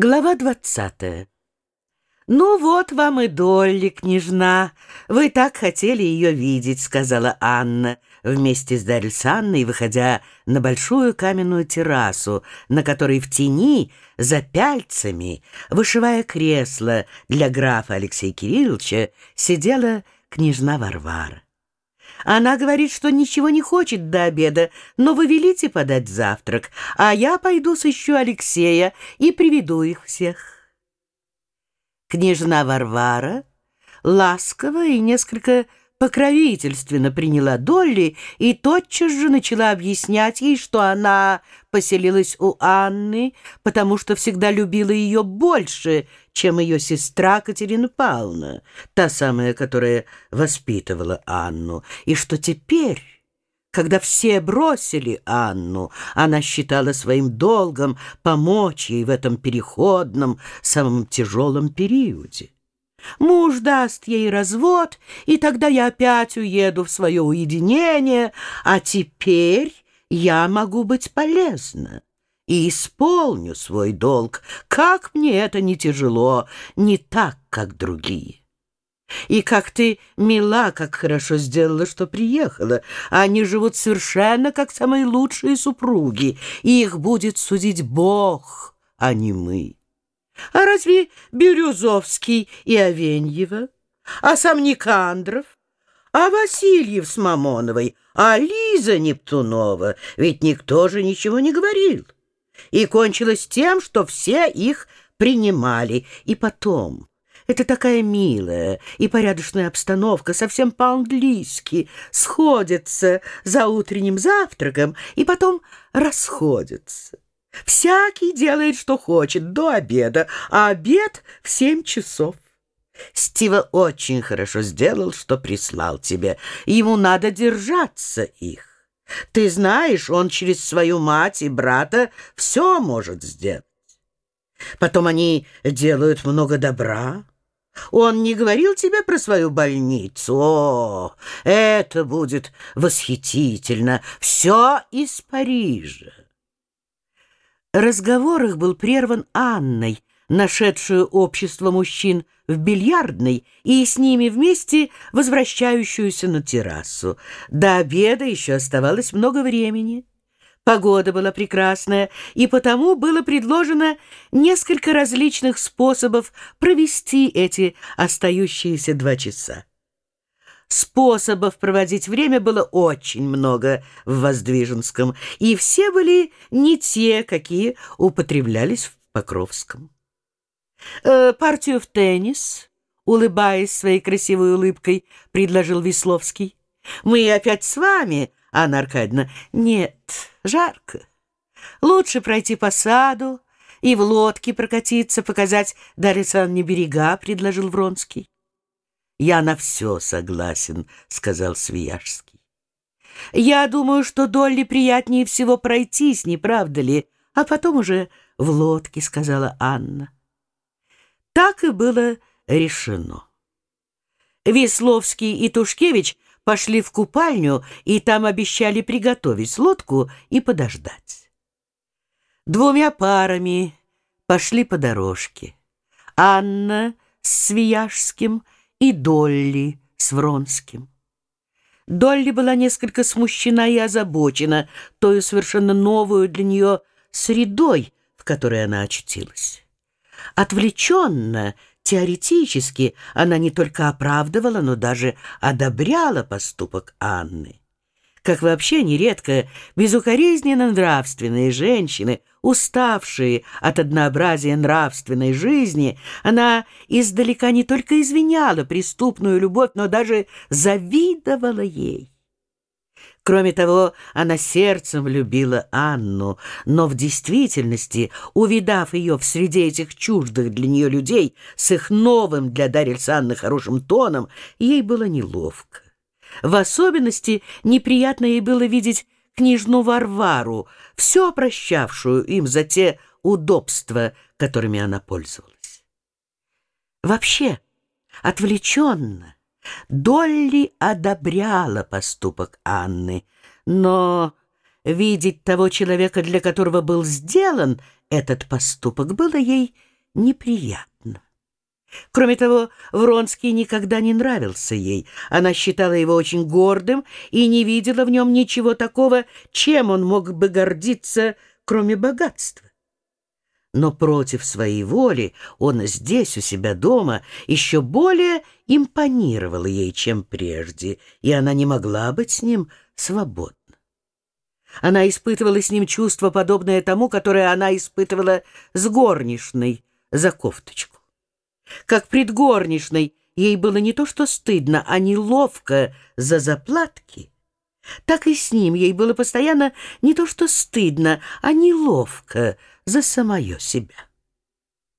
Глава двадцатая. «Ну вот вам и Долли, княжна. Вы так хотели ее видеть», — сказала Анна, вместе с Дарьей выходя на большую каменную террасу, на которой в тени, за пяльцами, вышивая кресло для графа Алексея Кирилловича, сидела княжна Варвара. Она говорит, что ничего не хочет до обеда, но вы велите подать завтрак, а я пойду сыщу Алексея и приведу их всех. Княжна Варвара ласково и несколько покровительственно приняла Долли и тотчас же начала объяснять ей, что она поселилась у Анны, потому что всегда любила ее больше, чем ее сестра Катерина Павловна, та самая, которая воспитывала Анну, и что теперь... Когда все бросили Анну, она считала своим долгом помочь ей в этом переходном, самом тяжелом периоде. Муж даст ей развод, и тогда я опять уеду в свое уединение, а теперь я могу быть полезна и исполню свой долг. Как мне это не тяжело, не так, как другие. И как ты мила, как хорошо сделала, что приехала. Они живут совершенно как самые лучшие супруги, и их будет судить Бог, а не мы. А разве Бирюзовский и Овеньева? А сам Никандров? А Васильев с Мамоновой? А Лиза Нептунова? Ведь никто же ничего не говорил. И кончилось тем, что все их принимали. И потом... Это такая милая и порядочная обстановка, совсем по-английски, сходятся за утренним завтраком и потом расходятся. Всякий делает, что хочет, до обеда, а обед в семь часов. Стива очень хорошо сделал, что прислал тебе. Ему надо держаться их. Ты знаешь, он через свою мать и брата все может сделать. Потом они делают много добра. Он не говорил тебе про свою больницу? О, это будет восхитительно. Все из Парижа. Разговор их был прерван Анной, нашедшую общество мужчин в бильярдной и с ними вместе возвращающуюся на террасу. До обеда еще оставалось много времени. Погода была прекрасная, и потому было предложено несколько различных способов провести эти остающиеся два часа. Способов проводить время было очень много в Воздвиженском, и все были не те, какие употреблялись в Покровском. «Э, «Партию в теннис», — улыбаясь своей красивой улыбкой, предложил Весловский. «Мы опять с вами, Анна Аркадьевна?» «Нет, жарко. Лучше пройти по саду и в лодке прокатиться, показать Дарье Александровне берега», — предложил Вронский. «Я на все согласен», — сказал Свияжский. «Я думаю, что Долли приятнее всего пройтись, не правда ли? А потом уже в лодке», — сказала Анна. Так и было решено. Весловский и Тушкевич пошли в купальню, и там обещали приготовить лодку и подождать. Двумя парами пошли по дорожке. Анна с Свияжским — и Долли с Вронским. Долли была несколько смущена и озабочена той совершенно новую для нее средой, в которой она очутилась. Отвлеченно, теоретически, она не только оправдывала, но даже одобряла поступок Анны. Как вообще нередко безукоризненно нравственные женщины Уставшие от однообразия нравственной жизни, она издалека не только извиняла преступную любовь, но даже завидовала ей. Кроме того, она сердцем любила Анну, но в действительности, увидав ее в среде этих чуждых для нее людей с их новым для Дарьи Александровны хорошим тоном, ей было неловко. В особенности неприятно ей было видеть княжну Варвару, все прощавшую им за те удобства, которыми она пользовалась. Вообще, отвлеченно, Долли одобряла поступок Анны, но видеть того человека, для которого был сделан этот поступок, было ей неприятно. Кроме того, Вронский никогда не нравился ей. Она считала его очень гордым и не видела в нем ничего такого, чем он мог бы гордиться, кроме богатства. Но против своей воли он здесь, у себя дома, еще более импонировал ей, чем прежде, и она не могла быть с ним свободна. Она испытывала с ним чувство, подобное тому, которое она испытывала с горничной за кофточку. Как предгорничной ей было не то что стыдно, а неловко за заплатки, так и с ним ей было постоянно не то что стыдно, а неловко за самое себя.